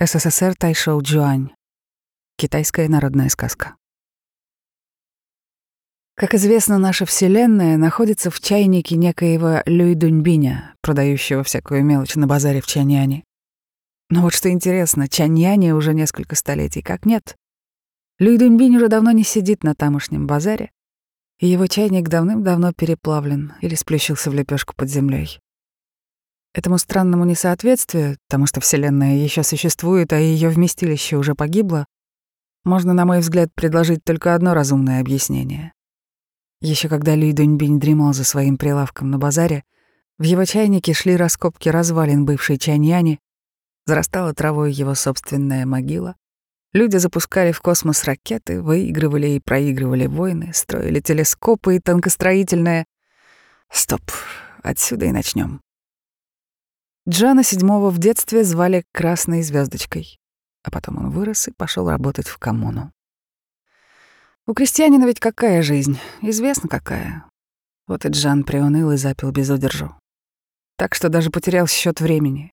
СССР Тайшоу Джуань. Китайская народная сказка. Как известно, наша Вселенная находится в чайнике некоего Люй Дуньбиня, продающего всякую мелочь на базаре в Чаньяне. Но вот что интересно, Чаньяне уже несколько столетий как нет. Люй Дуньбинь уже давно не сидит на тамошнем базаре, и его чайник давным-давно переплавлен или сплющился в лепешку под землей. Этому странному несоответствию, потому что Вселенная еще существует, а ее вместилище уже погибло, можно, на мой взгляд, предложить только одно разумное объяснение. Еще когда Ли Дуньбинь дремал за своим прилавком на базаре, в его чайнике шли раскопки развалин бывшей Чаньяни, зарастала травой его собственная могила, люди запускали в космос ракеты, выигрывали и проигрывали войны, строили телескопы и тонкостроительное... Стоп, отсюда и начнем. Джана седьмого в детстве звали Красной звездочкой, а потом он вырос и пошел работать в коммуну. У крестьянина ведь какая жизнь? Известно какая. Вот и Джан приуныл и запил без удержу. Так что даже потерял счет времени.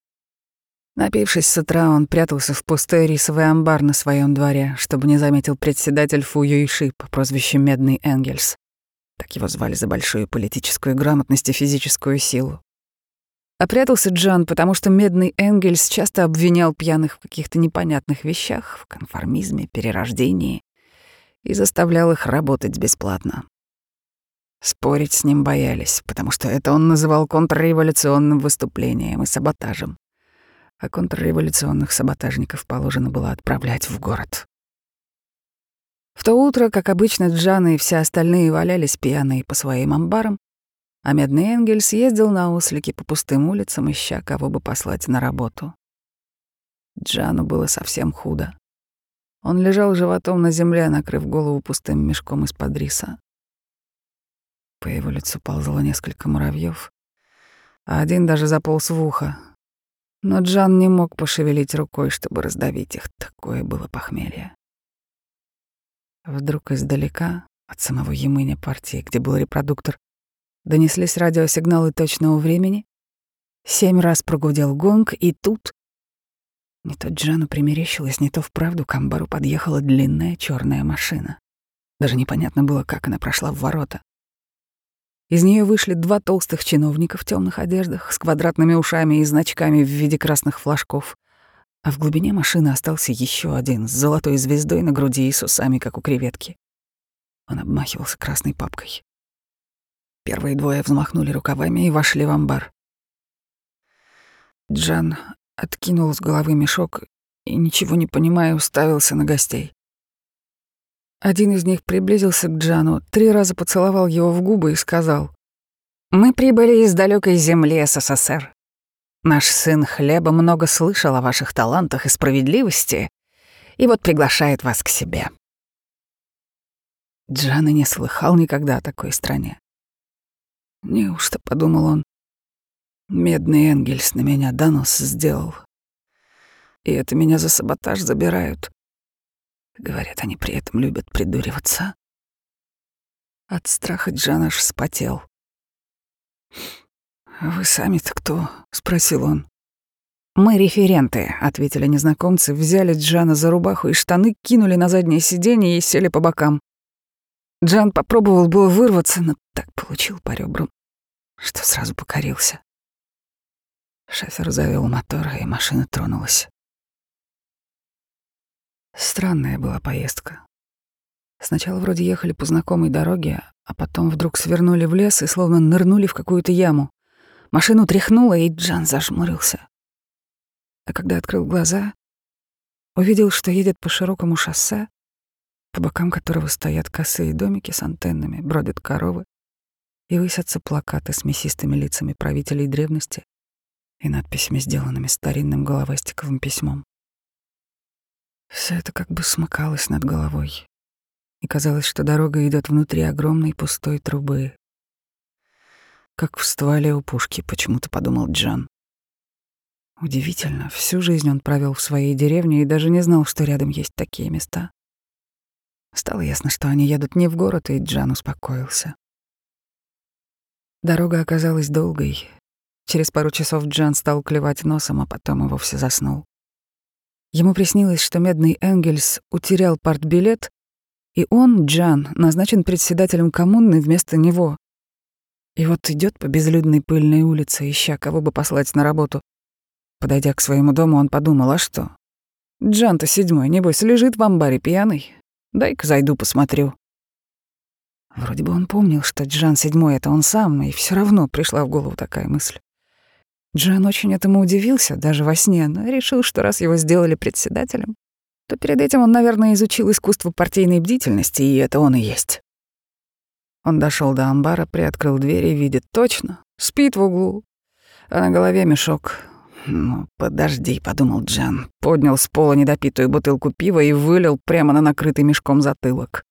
Напившись с утра, он прятался в пустой рисовый амбар на своем дворе, чтобы не заметил председатель Фу Юйши по прозвищу Медный Энгельс. Так его звали за большую политическую грамотность и физическую силу. Опрятался Джан, потому что медный Энгельс часто обвинял пьяных в каких-то непонятных вещах, в конформизме, перерождении, и заставлял их работать бесплатно. Спорить с ним боялись, потому что это он называл контрреволюционным выступлением и саботажем. А контрреволюционных саботажников положено было отправлять в город. В то утро, как обычно, Джан и все остальные валялись пьяные по своим амбарам, а Медный Энгель съездил на ослике по пустым улицам, ища кого бы послать на работу. Джану было совсем худо. Он лежал животом на земле, накрыв голову пустым мешком из-под риса. По его лицу ползало несколько муравьев, а один даже заполз в ухо. Но Джан не мог пошевелить рукой, чтобы раздавить их. Такое было похмелье. Вдруг издалека, от самого Ямыня партии, где был репродуктор, Донеслись радиосигналы точного времени. Семь раз прогудел гонг, и тут... Не то Джану примерещилось, не то вправду к амбару подъехала длинная черная машина. Даже непонятно было, как она прошла в ворота. Из нее вышли два толстых чиновника в темных одеждах с квадратными ушами и значками в виде красных флажков, а в глубине машины остался еще один с золотой звездой на груди и с усами, как у креветки. Он обмахивался красной папкой. Первые двое взмахнули рукавами и вошли в амбар. Джан откинул с головы мешок и, ничего не понимая, уставился на гостей. Один из них приблизился к Джану, три раза поцеловал его в губы и сказал, «Мы прибыли из далекой земли СССР. Наш сын Хлеба много слышал о ваших талантах и справедливости, и вот приглашает вас к себе». Джан и не слыхал никогда о такой стране. Неужто, — подумал он, — медный Энгельс на меня донос сделал. И это меня за саботаж забирают. Говорят, они при этом любят придуриваться. От страха Джан аж вспотел. «Вы сами-то кто?» — спросил он. «Мы референты», — ответили незнакомцы, взяли Джана за рубаху и штаны, кинули на заднее сиденье и сели по бокам. Джан попробовал было вырваться, но так получил по ребрам что сразу покорился. Шофер завел мотор, и машина тронулась. Странная была поездка. Сначала вроде ехали по знакомой дороге, а потом вдруг свернули в лес и словно нырнули в какую-то яму. Машину тряхнуло, и Джан зажмурился. А когда открыл глаза, увидел, что едет по широкому шоссе, по бокам которого стоят косые домики с антеннами, бродят коровы, и высятся плакаты с мясистыми лицами правителей древности и надписями, сделанными старинным головастиковым письмом. Все это как бы смыкалось над головой, и казалось, что дорога идет внутри огромной пустой трубы. Как в стволе у пушки, почему-то подумал Джан. Удивительно, всю жизнь он провел в своей деревне и даже не знал, что рядом есть такие места. Стало ясно, что они едут не в город, и Джан успокоился. Дорога оказалась долгой. Через пару часов Джан стал клевать носом, а потом и вовсе заснул. Ему приснилось, что медный Энгельс утерял партбилет, и он, Джан, назначен председателем коммуны вместо него. И вот идет по безлюдной пыльной улице, ища кого бы послать на работу. Подойдя к своему дому, он подумал, а что? Джан-то седьмой, небось, лежит в амбаре пьяный. Дай-ка зайду посмотрю. Вроде бы он помнил, что Джан седьмой — это он сам, и все равно пришла в голову такая мысль. Джан очень этому удивился, даже во сне, но решил, что раз его сделали председателем, то перед этим он, наверное, изучил искусство партийной бдительности, и это он и есть. Он дошел до амбара, приоткрыл дверь и видит точно. Спит в углу, а на голове мешок. «Ну, подожди», — подумал Джан. Поднял с пола недопитую бутылку пива и вылил прямо на накрытый мешком затылок.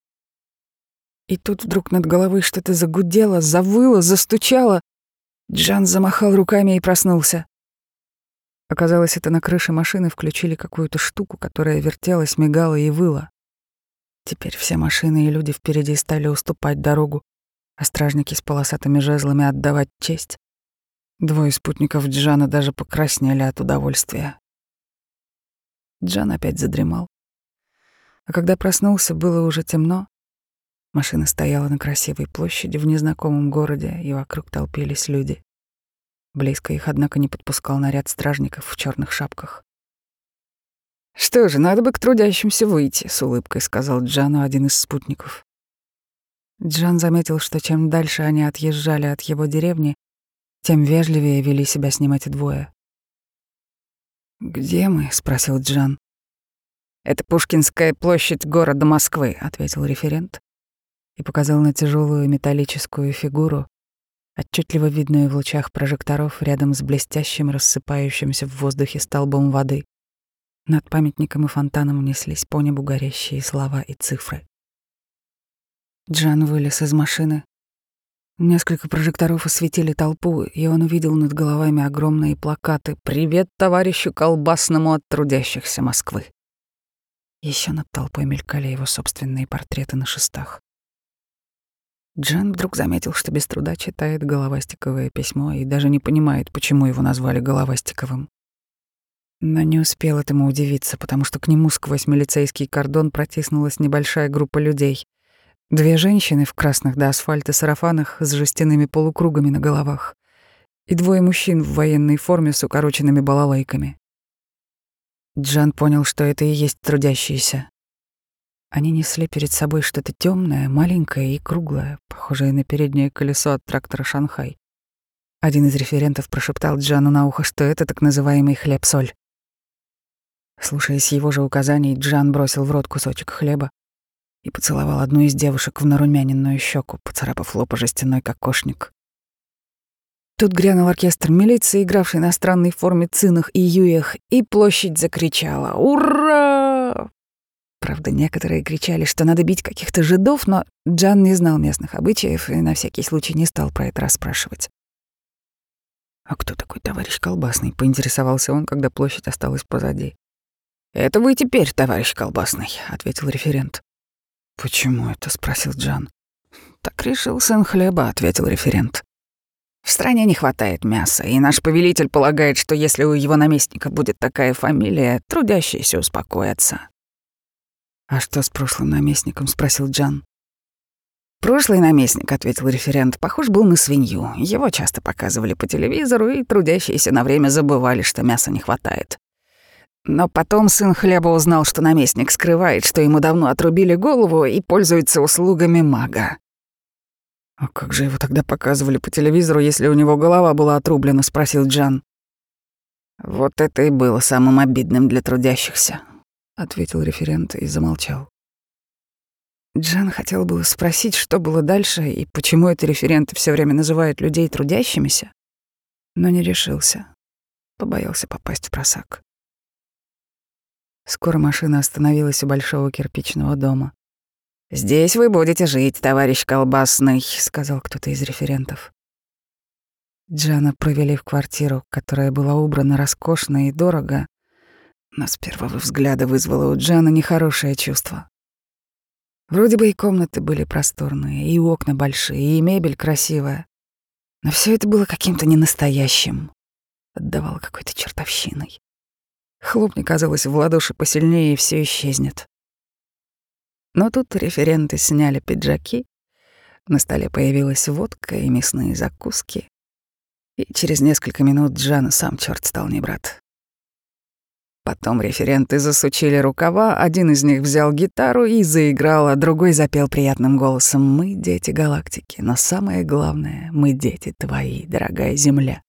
И тут вдруг над головой что-то загудело, завыло, застучало. Джан замахал руками и проснулся. Оказалось, это на крыше машины включили какую-то штуку, которая вертелась, мигала и выла. Теперь все машины и люди впереди стали уступать дорогу, а стражники с полосатыми жезлами отдавать честь. Двое спутников Джана даже покраснели от удовольствия. Джан опять задремал. А когда проснулся, было уже темно. Машина стояла на красивой площади в незнакомом городе, и вокруг толпились люди. Близко их, однако, не подпускал наряд стражников в черных шапках. «Что же, надо бы к трудящимся выйти», — с улыбкой сказал Джану один из спутников. Джан заметил, что чем дальше они отъезжали от его деревни, тем вежливее вели себя с ним эти двое. «Где мы?» — спросил Джан. «Это Пушкинская площадь города Москвы», — ответил референт и показал на тяжелую металлическую фигуру, отчетливо видную в лучах прожекторов рядом с блестящим, рассыпающимся в воздухе столбом воды. Над памятником и фонтаном неслись по небу горящие слова и цифры. Джан вылез из машины. Несколько прожекторов осветили толпу, и он увидел над головами огромные плакаты «Привет товарищу колбасному от трудящихся Москвы». Еще над толпой мелькали его собственные портреты на шестах. Джан вдруг заметил, что без труда читает головастиковое письмо и даже не понимает, почему его назвали головастиковым. Но не успел этому удивиться, потому что к нему сквозь милицейский кордон протиснулась небольшая группа людей. Две женщины в красных до асфальта сарафанах с жестяными полукругами на головах и двое мужчин в военной форме с укороченными балалайками. Джан понял, что это и есть трудящиеся. Они несли перед собой что-то темное, маленькое и круглое, похожее на переднее колесо от трактора «Шанхай». Один из референтов прошептал Джану на ухо, что это так называемый хлеб-соль. Слушаясь его же указаний, Джан бросил в рот кусочек хлеба и поцеловал одну из девушек в нарумяненную щеку, поцарапав лоб жестяной кокошник. Тут грянул оркестр милиции, игравший на странной форме цинах и юях, и площадь закричала «Ура!». Правда, некоторые кричали, что надо бить каких-то жидов, но Джан не знал местных обычаев и на всякий случай не стал про это расспрашивать. «А кто такой товарищ Колбасный?» — поинтересовался он, когда площадь осталась позади. «Это вы теперь, товарищ Колбасный», — ответил референт. «Почему это?» — спросил Джан. «Так решил сын хлеба», — ответил референт. «В стране не хватает мяса, и наш повелитель полагает, что если у его наместника будет такая фамилия, трудящиеся успокоятся. «А что с прошлым наместником?» — спросил Джан. «Прошлый наместник», — ответил референт, — «похож был на свинью. Его часто показывали по телевизору, и трудящиеся на время забывали, что мяса не хватает. Но потом сын хлеба узнал, что наместник скрывает, что ему давно отрубили голову и пользуется услугами мага. «А как же его тогда показывали по телевизору, если у него голова была отрублена?» — спросил Джан. «Вот это и было самым обидным для трудящихся», — ответил референт и замолчал. Джан хотел было спросить, что было дальше и почему это референты все время называют людей трудящимися, но не решился. Побоялся попасть в просак. Скоро машина остановилась у большого кирпичного дома. «Здесь вы будете жить, товарищ Колбасный», — сказал кто-то из референтов. Джана провели в квартиру, которая была убрана роскошно и дорого, но с первого взгляда вызвало у Джана нехорошее чувство. Вроде бы и комнаты были просторные, и окна большие, и мебель красивая, но все это было каким-то ненастоящим, отдавало какой-то чертовщиной. Хлопни, казалось, в ладоши посильнее, и все исчезнет. Но тут референты сняли пиджаки, на столе появилась водка и мясные закуски, и через несколько минут Джана сам черт стал не брат. Потом референты засучили рукава, один из них взял гитару и заиграл, а другой запел приятным голосом «Мы дети галактики, но самое главное, мы дети твои, дорогая Земля».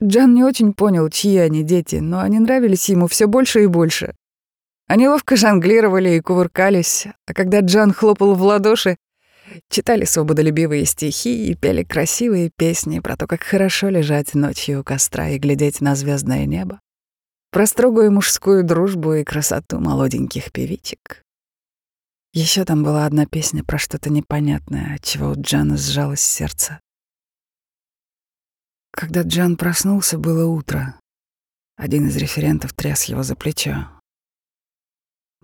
Джан не очень понял, чьи они дети, но они нравились ему все больше и больше. Они ловко жонглировали и кувыркались, а когда Джан хлопал в ладоши, читали свободолюбивые стихи и пели красивые песни про то, как хорошо лежать ночью у костра и глядеть на звездное небо про строгую мужскую дружбу и красоту молоденьких певичек. Еще там была одна песня про что-то непонятное, от чего у Джана сжалось сердце. Когда Джан проснулся, было утро. Один из референтов тряс его за плечо.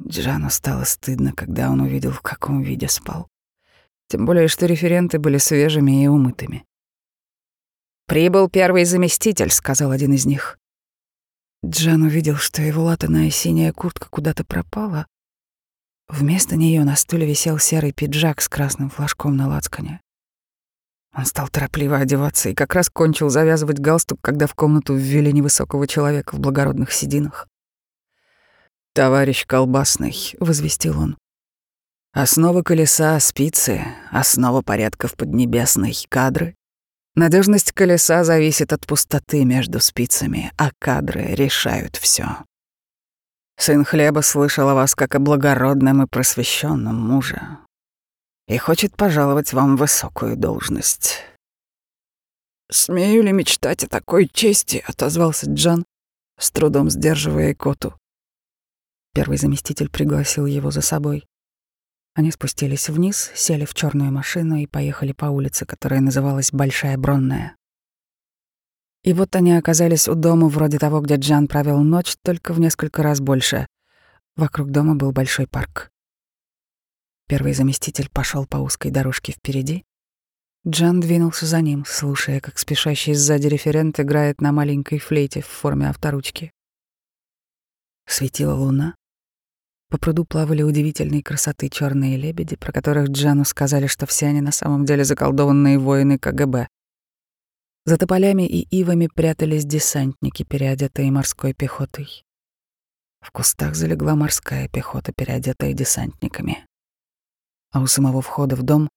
Джану стало стыдно, когда он увидел, в каком виде спал. Тем более, что референты были свежими и умытыми. «Прибыл первый заместитель», — сказал один из них. Джан увидел, что его латаная синяя куртка куда-то пропала. Вместо нее на стуле висел серый пиджак с красным флажком на лацкане. Он стал торопливо одеваться и как раз кончил завязывать галстук, когда в комнату ввели невысокого человека в благородных сединах. «Товарищ Колбасный», — возвестил он. «Основа колеса — спицы, основа порядков поднебесной — кадры, Надежность колеса зависит от пустоты между спицами, а кадры решают все. Сын хлеба слышал о вас как о благородном и просвещенном муже и хочет пожаловать вам высокую должность. «Смею ли мечтать о такой чести?» — отозвался Джан, с трудом сдерживая икоту. Первый заместитель пригласил его за собой. Они спустились вниз, сели в черную машину и поехали по улице, которая называлась Большая Бронная. И вот они оказались у дома вроде того, где Джан провел ночь, только в несколько раз больше. Вокруг дома был большой парк. Первый заместитель пошел по узкой дорожке впереди. Джан двинулся за ним, слушая, как спешащий сзади референт играет на маленькой флейте в форме авторучки. Светила луна, по пруду плавали удивительной красоты черные лебеди, про которых Джану сказали, что все они на самом деле заколдованные воины КГБ. За тополями и ивами прятались десантники, переодетые морской пехотой. В кустах залегла морская пехота, переодетая десантниками. А у самого входа в дом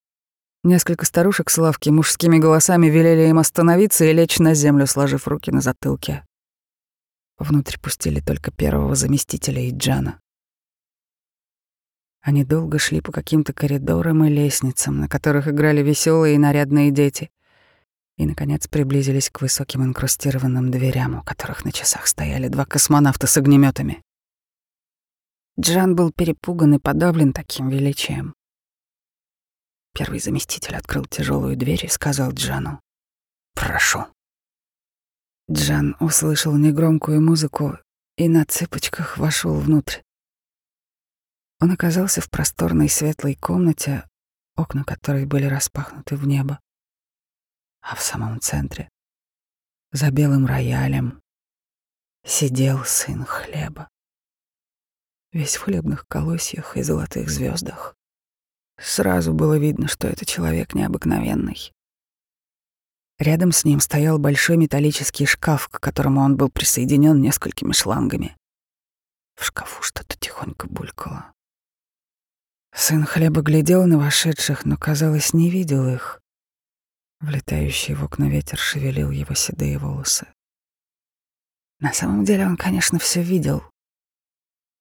несколько старушек с лавки мужскими голосами велели им остановиться и лечь на землю, сложив руки на затылке. Внутрь пустили только первого заместителя и Джана. Они долго шли по каким-то коридорам и лестницам, на которых играли веселые и нарядные дети, и, наконец, приблизились к высоким инкрустированным дверям, у которых на часах стояли два космонавта с огнеметами. Джан был перепуган и подавлен таким величием. Первый заместитель открыл тяжелую дверь и сказал Джану «Прошу». Джан услышал негромкую музыку и на цыпочках вошел внутрь. Он оказался в просторной светлой комнате, окна которой были распахнуты в небо. А в самом центре, за белым роялем, сидел сын хлеба. Весь в хлебных колосьях и золотых звездах. Сразу было видно, что это человек необыкновенный. Рядом с ним стоял большой металлический шкаф, к которому он был присоединен несколькими шлангами. В шкафу что-то тихонько булькало. Сын хлеба глядел на вошедших, но, казалось, не видел их. Влетающий в окна ветер шевелил его седые волосы. На самом деле он, конечно, все видел.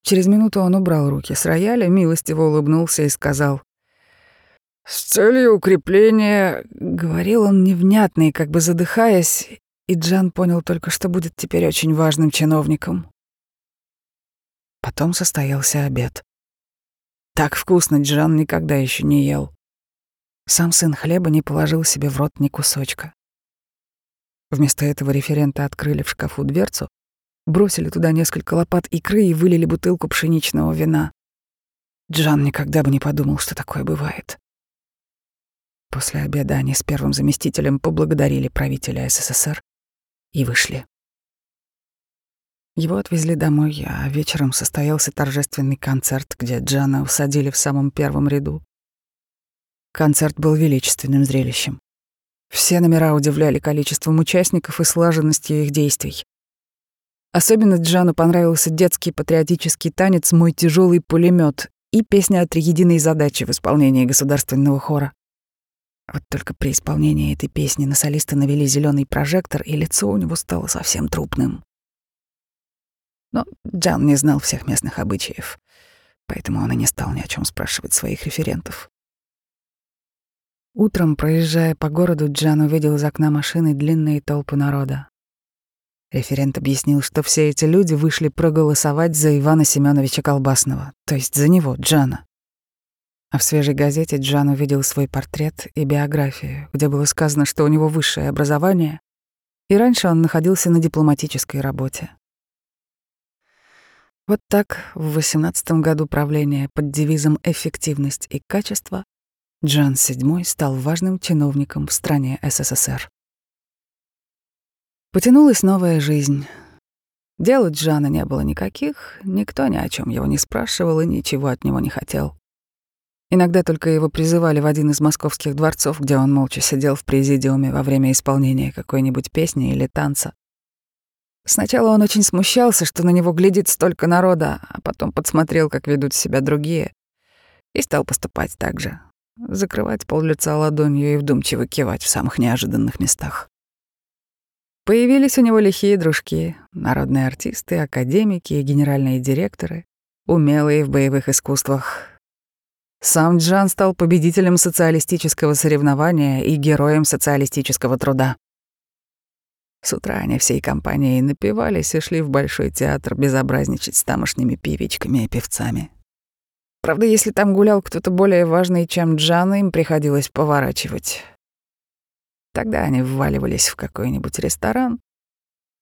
Через минуту он убрал руки с рояля, милостиво улыбнулся и сказал «С целью укрепления...» — говорил он невнятно и как бы задыхаясь, и Джан понял только, что будет теперь очень важным чиновником. Потом состоялся обед. Так вкусно Джан никогда еще не ел. Сам сын хлеба не положил себе в рот ни кусочка. Вместо этого референта открыли в шкафу дверцу, бросили туда несколько лопат икры и вылили бутылку пшеничного вина. Джан никогда бы не подумал, что такое бывает. После обеда они с первым заместителем поблагодарили правителя СССР и вышли. Его отвезли домой, а вечером состоялся торжественный концерт, где Джана усадили в самом первом ряду. Концерт был величественным зрелищем. Все номера удивляли количеством участников и слаженностью их действий. Особенно Джану понравился детский патриотический танец «Мой тяжелый пулемет и песня о триединой задаче в исполнении государственного хора. Вот только при исполнении этой песни на солиста навели зеленый прожектор, и лицо у него стало совсем трупным. Но Джан не знал всех местных обычаев, поэтому он и не стал ни о чем спрашивать своих референтов. Утром, проезжая по городу, Джан увидел из окна машины длинные толпы народа. Референт объяснил, что все эти люди вышли проголосовать за Ивана Семеновича Колбасного, то есть за него, Джана. А в свежей газете Джан увидел свой портрет и биографию, где было сказано, что у него высшее образование, и раньше он находился на дипломатической работе. Вот так в 18 году правления под девизом «Эффективность и качество» Джан VII стал важным чиновником в стране СССР. Потянулась новая жизнь. Дел Джана не было никаких, никто ни о чем его не спрашивал и ничего от него не хотел. Иногда только его призывали в один из московских дворцов, где он молча сидел в президиуме во время исполнения какой-нибудь песни или танца. Сначала он очень смущался, что на него глядит столько народа, а потом подсмотрел, как ведут себя другие, и стал поступать так же. Закрывать пол лица ладонью и вдумчиво кивать в самых неожиданных местах. Появились у него лихие дружки, народные артисты, академики и генеральные директоры, умелые в боевых искусствах. Сам Джан стал победителем социалистического соревнования и героем социалистического труда. С утра они всей компанией напивались и шли в Большой театр безобразничать с тамошними певичками и певцами. Правда, если там гулял кто-то более важный, чем Джан, им приходилось поворачивать. Тогда они вваливались в какой-нибудь ресторан.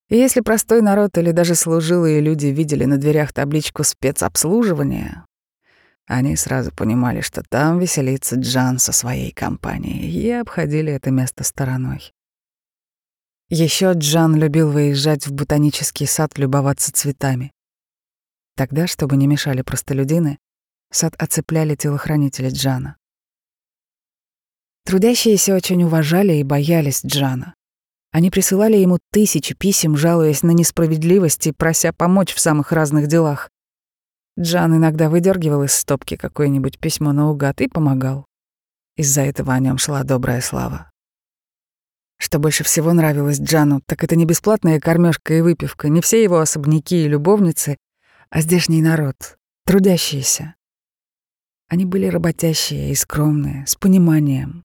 И если простой народ или даже служилые люди видели на дверях табличку «спецобслуживание», они сразу понимали, что там веселится Джан со своей компанией, и обходили это место стороной. Еще Джан любил выезжать в ботанический сад любоваться цветами. Тогда, чтобы не мешали простолюдины, сад оцепляли телохранители Джана. Трудящиеся очень уважали и боялись Джана. Они присылали ему тысячи писем, жалуясь на несправедливость и прося помочь в самых разных делах. Джан иногда выдергивал из стопки какое-нибудь письмо наугад и помогал. Из-за этого о нем шла добрая слава. Что больше всего нравилось Джану, так это не бесплатная кормежка и выпивка, не все его особняки и любовницы, а здешний народ, трудящиеся. Они были работящие и скромные, с пониманием,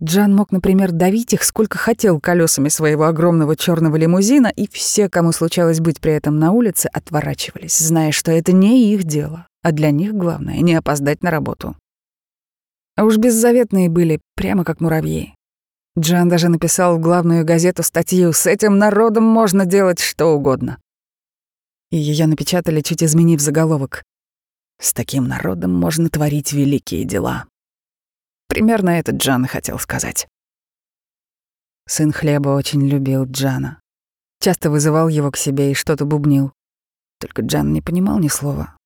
Джан мог, например, давить их сколько хотел колесами своего огромного черного лимузина, и все, кому случалось быть при этом на улице, отворачивались, зная, что это не их дело, а для них главное — не опоздать на работу. А уж беззаветные были, прямо как муравьи. Джан даже написал в главную газету статью «С этим народом можно делать что угодно». И ее напечатали, чуть изменив заголовок. «С таким народом можно творить великие дела». Примерно это Джан хотел сказать. Сын хлеба очень любил Джана. Часто вызывал его к себе и что-то бубнил. Только Джан не понимал ни слова.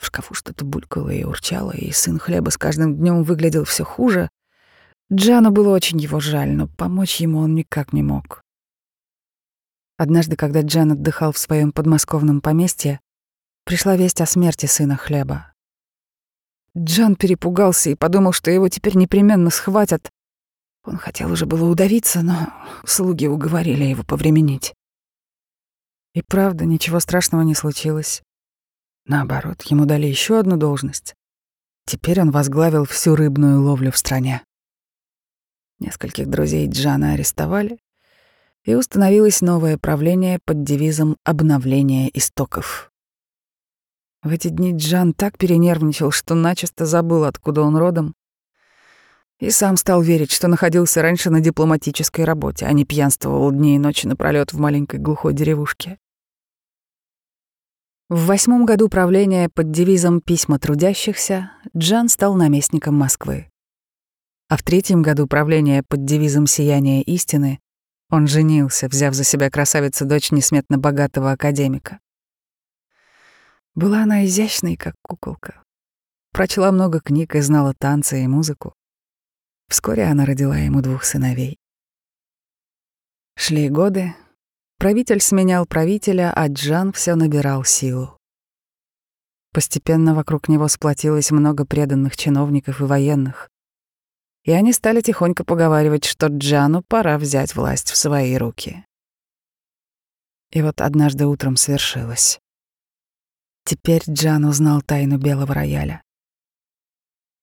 В шкафу что-то булькало и урчало, и сын хлеба с каждым днем выглядел все хуже. Джану было очень его жаль, но помочь ему он никак не мог. Однажды, когда Джан отдыхал в своем подмосковном поместье, пришла весть о смерти сына хлеба. Джан перепугался и подумал, что его теперь непременно схватят. Он хотел уже было удавиться, но слуги уговорили его повременить. И правда, ничего страшного не случилось. Наоборот, ему дали еще одну должность. Теперь он возглавил всю рыбную ловлю в стране. Нескольких друзей Джана арестовали, и установилось новое правление под девизом «Обновление истоков». В эти дни Джан так перенервничал, что начисто забыл, откуда он родом, и сам стал верить, что находился раньше на дипломатической работе, а не пьянствовал дни и ночи напролёт в маленькой глухой деревушке. В восьмом году правления под девизом «Письма трудящихся» Джан стал наместником Москвы. А в третьем году правления под девизом «Сияние истины» Он женился, взяв за себя красавицу-дочь несметно богатого академика. Была она изящной, как куколка. Прочла много книг и знала танцы и музыку. Вскоре она родила ему двух сыновей. Шли годы. Правитель сменял правителя, а Джан все набирал силу. Постепенно вокруг него сплотилось много преданных чиновников и военных. И они стали тихонько поговаривать, что Джану пора взять власть в свои руки. И вот однажды утром свершилось. Теперь Джан узнал тайну белого рояля.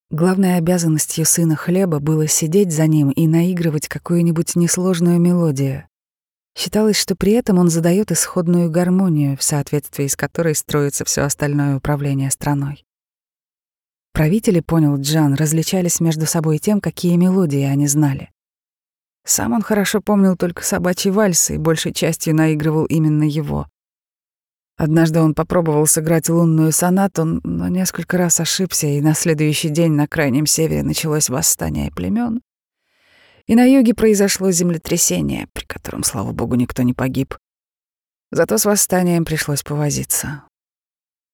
Главной обязанностью сына хлеба было сидеть за ним и наигрывать какую-нибудь несложную мелодию. Считалось, что при этом он задает исходную гармонию, в соответствии с которой строится все остальное управление страной. Правители, понял Джан, различались между собой тем, какие мелодии они знали. Сам он хорошо помнил только собачьи вальсы и большей частью наигрывал именно его. Однажды он попробовал сыграть лунную сонату, но несколько раз ошибся, и на следующий день на крайнем севере началось восстание племен. И на юге произошло землетрясение, при котором, слава богу, никто не погиб. Зато с восстанием пришлось повозиться.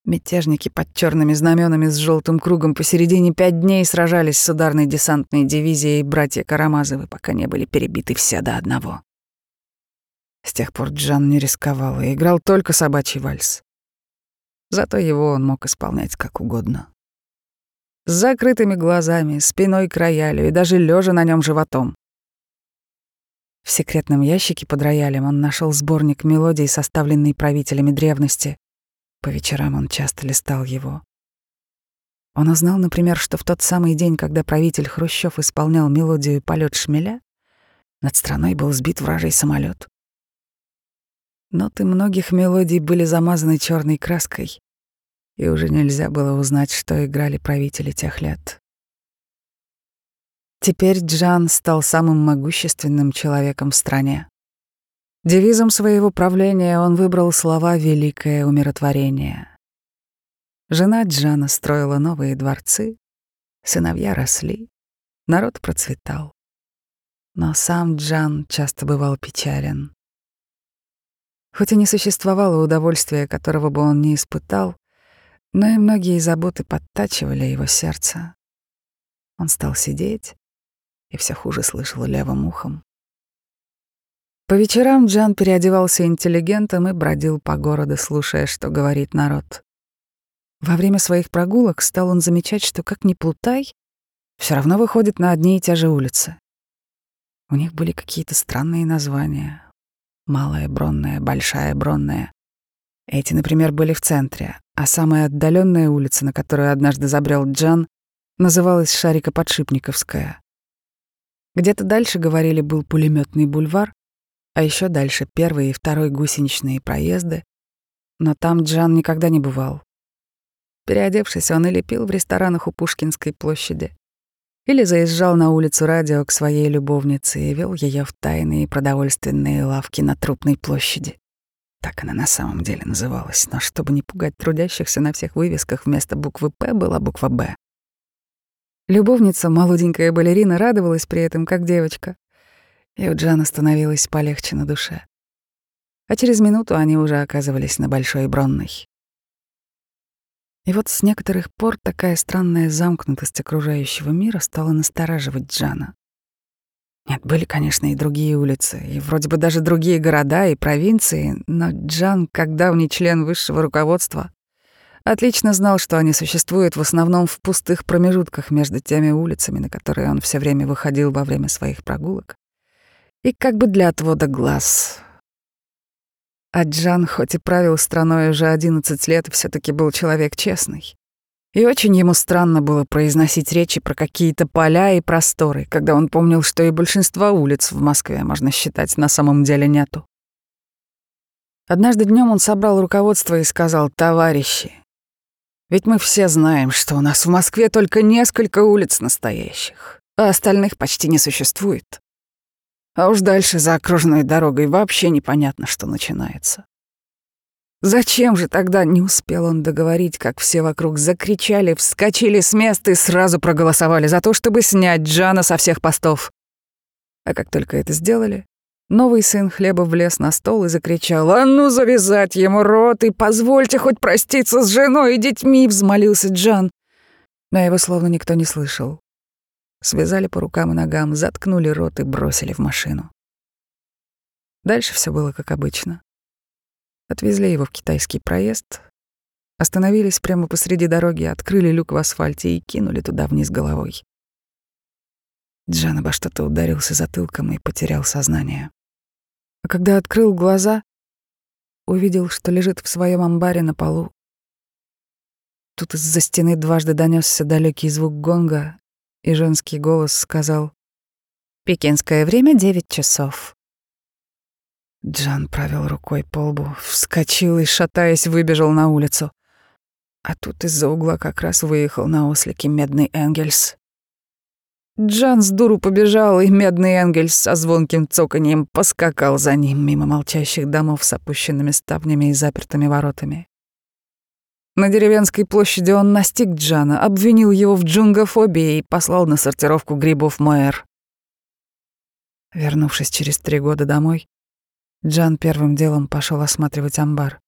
Мятежники под черными знаменами с желтым кругом посередине пять дней сражались с ударной десантной дивизией братья Карамазовы, пока не были перебиты все до одного. С тех пор Джан не рисковал и играл только собачий вальс. Зато его он мог исполнять как угодно. С закрытыми глазами, спиной к роялю и даже лежа на нем животом. В секретном ящике под роялем он нашел сборник мелодий, составленный правителями древности. По вечерам он часто листал его. Он узнал, например, что в тот самый день, когда правитель Хрущев исполнял мелодию «Полет шмеля», над страной был сбит вражий самолет. Ноты многих мелодий были замазаны черной краской, и уже нельзя было узнать, что играли правители тех лет. Теперь Джан стал самым могущественным человеком в стране. Девизом своего правления он выбрал слова «Великое умиротворение». Жена Джана строила новые дворцы, сыновья росли, народ процветал. Но сам Джан часто бывал печален. Хоть и не существовало удовольствия, которого бы он не испытал, но и многие заботы подтачивали его сердце. Он стал сидеть и все хуже слышал левым ухом. По вечерам Джан переодевался интеллигентом и бродил по городу, слушая, что говорит народ. Во время своих прогулок стал он замечать, что как ни плутай, все равно выходит на одни и те же улицы. У них были какие-то странные названия. Малая Бронная, Большая Бронная. Эти, например, были в центре, а самая отдаленная улица, на которую однажды забрел Джан, называлась Шарика-Подшипниковская. Где-то дальше, говорили, был пулеметный бульвар, а еще дальше первый и второй гусеничные проезды, но там Джан никогда не бывал. Переодевшись, он или пил в ресторанах у Пушкинской площади, или заезжал на улицу радио к своей любовнице и вел ее в тайные продовольственные лавки на Трупной площади. Так она на самом деле называлась, но чтобы не пугать трудящихся на всех вывесках вместо буквы «П» была буква «Б». Любовница, молоденькая балерина, радовалась при этом, как девочка. И у Джана становилось полегче на душе. А через минуту они уже оказывались на Большой Бронной. И вот с некоторых пор такая странная замкнутость окружающего мира стала настораживать Джана. Нет, были, конечно, и другие улицы, и вроде бы даже другие города и провинции, но Джан, как давний член высшего руководства, отлично знал, что они существуют в основном в пустых промежутках между теми улицами, на которые он все время выходил во время своих прогулок. И как бы для отвода глаз а Джан, хоть и правил страной уже 11 лет, все таки был человек честный. И очень ему странно было произносить речи про какие-то поля и просторы, когда он помнил, что и большинства улиц в Москве, можно считать, на самом деле нету. Однажды днем он собрал руководство и сказал «Товарищи, ведь мы все знаем, что у нас в Москве только несколько улиц настоящих, а остальных почти не существует. А уж дальше за окружной дорогой вообще непонятно, что начинается. Зачем же тогда не успел он договорить, как все вокруг закричали, вскочили с места и сразу проголосовали за то, чтобы снять Джана со всех постов? А как только это сделали, Новый сын хлеба влез на стол и закричал «А ну завязать ему рот и позвольте хоть проститься с женой и детьми!» — взмолился Джан. Но его словно никто не слышал. Связали по рукам и ногам, заткнули рот и бросили в машину. Дальше все было как обычно. Отвезли его в китайский проезд, остановились прямо посреди дороги, открыли люк в асфальте и кинули туда вниз головой. Джан обо что-то ударился затылком и потерял сознание. А когда открыл глаза, увидел, что лежит в своем амбаре на полу. Тут из-за стены дважды донесся далекий звук гонга, и женский голос сказал «Пекинское время — девять часов». Джан провел рукой по лбу, вскочил и, шатаясь, выбежал на улицу. А тут из-за угла как раз выехал на ослике медный Энгельс. Джан с дуру побежал, и медный Энгельс со звонким цоканьем поскакал за ним мимо молчащих домов с опущенными ставнями и запертыми воротами. На деревенской площади он настиг Джана, обвинил его в джунгофобии и послал на сортировку грибов Моэр. Вернувшись через три года домой, Джан первым делом пошел осматривать амбар.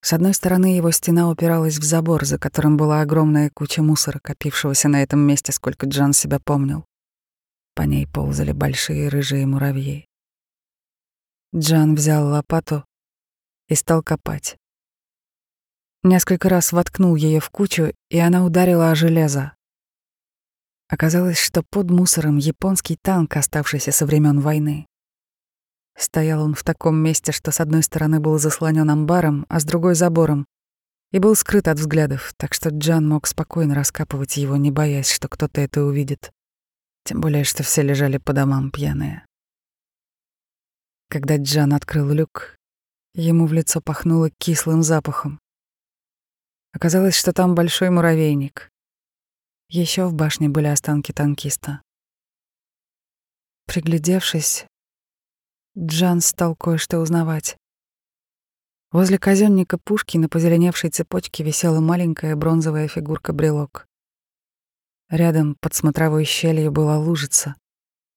С одной стороны его стена упиралась в забор, за которым была огромная куча мусора, копившегося на этом месте, сколько Джан себя помнил. По ней ползали большие рыжие муравьи. Джан взял лопату и стал копать. Несколько раз воткнул ее в кучу, и она ударила о железо. Оказалось, что под мусором японский танк, оставшийся со времен войны. Стоял он в таком месте, что с одной стороны был заслонен амбаром, а с другой — забором, и был скрыт от взглядов, так что Джан мог спокойно раскапывать его, не боясь, что кто-то это увидит. Тем более, что все лежали по домам пьяные. Когда Джан открыл люк, ему в лицо пахнуло кислым запахом. Оказалось, что там большой муравейник. Еще в башне были останки танкиста. Приглядевшись, Джан стал кое-что узнавать. Возле казённика пушки на позеленевшей цепочке висела маленькая бронзовая фигурка-брелок. Рядом под смотровой щелью была лужица.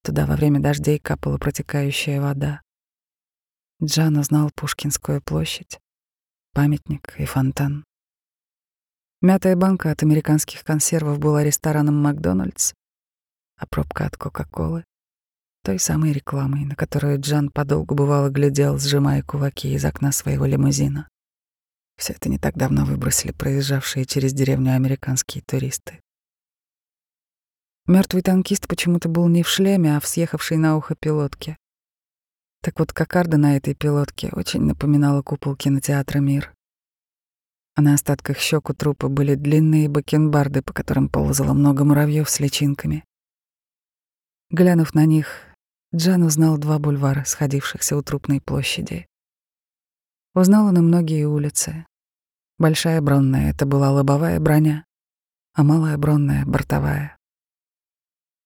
Туда во время дождей капала протекающая вода. Джан узнал Пушкинскую площадь, памятник и фонтан. Мятая банка от американских консервов была рестораном «Макдональдс», а пробка от «Кока-колы» той самой рекламой, на которую Джан подолгу бывало глядел, сжимая кулаки из окна своего лимузина. Все это не так давно выбросили проезжавшие через деревню американские туристы. Мертвый танкист почему-то был не в шлеме, а в съехавшей на ухо пилотке. Так вот, кокарда на этой пилотке очень напоминала купол кинотеатра «Мир». А на остатках щек у трупа были длинные бакенбарды, по которым ползало много муравьев с личинками. Глянув на них, Джан узнал два бульвара, сходившихся у Трупной площади. Узнал он и многие улицы. Большая бронная — это была лобовая броня, а малая бронная — бортовая.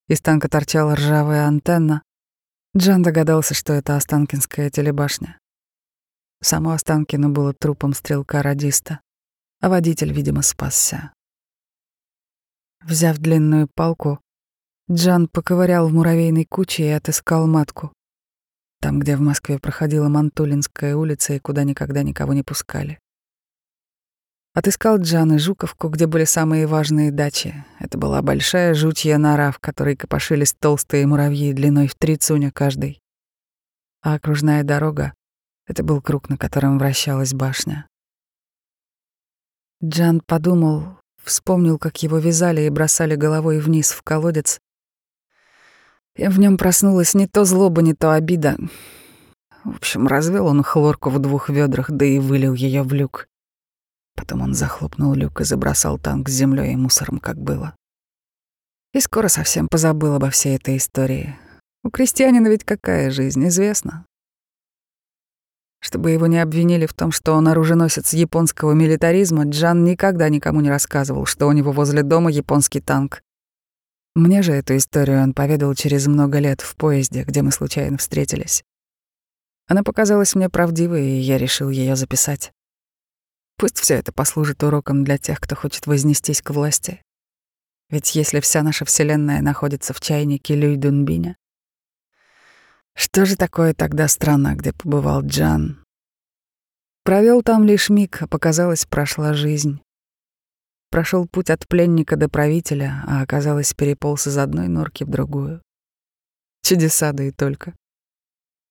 Из танка торчала ржавая антенна. Джан догадался, что это Останкинская телебашня. Само Останкино было трупом стрелка-радиста, а водитель, видимо, спасся. Взяв длинную палку, Джан поковырял в муравейной куче и отыскал матку. Там, где в Москве проходила Мантулинская улица и куда никогда никого не пускали. Отыскал Джан и Жуковку, где были самые важные дачи. Это была большая жучья нора, в которой копошились толстые муравьи длиной в три цуня каждый. А окружная дорога — это был круг, на котором вращалась башня. Джан подумал, вспомнил, как его вязали и бросали головой вниз в колодец, и в нем проснулась не то злоба, не то обида. В общем, развел он хлорку в двух ведрах, да и вылил ее в люк. Потом он захлопнул люк и забросал танк землей и мусором, как было. И скоро совсем позабыл обо всей этой истории. У крестьянина ведь какая жизнь, известно. Чтобы его не обвинили в том, что он оруженосец японского милитаризма, Джан никогда никому не рассказывал, что у него возле дома японский танк. Мне же эту историю он поведал через много лет в поезде, где мы случайно встретились. Она показалась мне правдивой, и я решил ее записать. Пусть все это послужит уроком для тех, кто хочет вознестись к власти. Ведь если вся наша Вселенная находится в чайнике Люй Дунбиня, Что же такое тогда страна, где побывал Джан? Провел там лишь миг, а показалось, прошла жизнь. Прошел путь от пленника до правителя, а оказалось, переполз из одной норки в другую. Чудеса, да и только.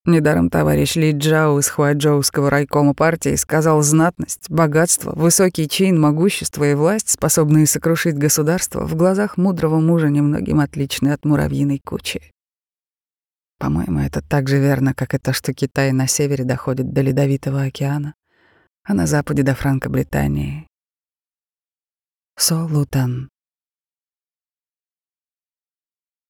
Недаром товарищ Ли Джао из Хуаджоуского райкома партии сказал знатность, богатство, высокий чин, могущество и власть, способные сокрушить государство, в глазах мудрого мужа немногим отличны от муравьиной кучи. По-моему, это так же верно, как и то, что Китай на севере доходит до Ледовитого океана, а на западе до Франко-Британии. Со Лутан.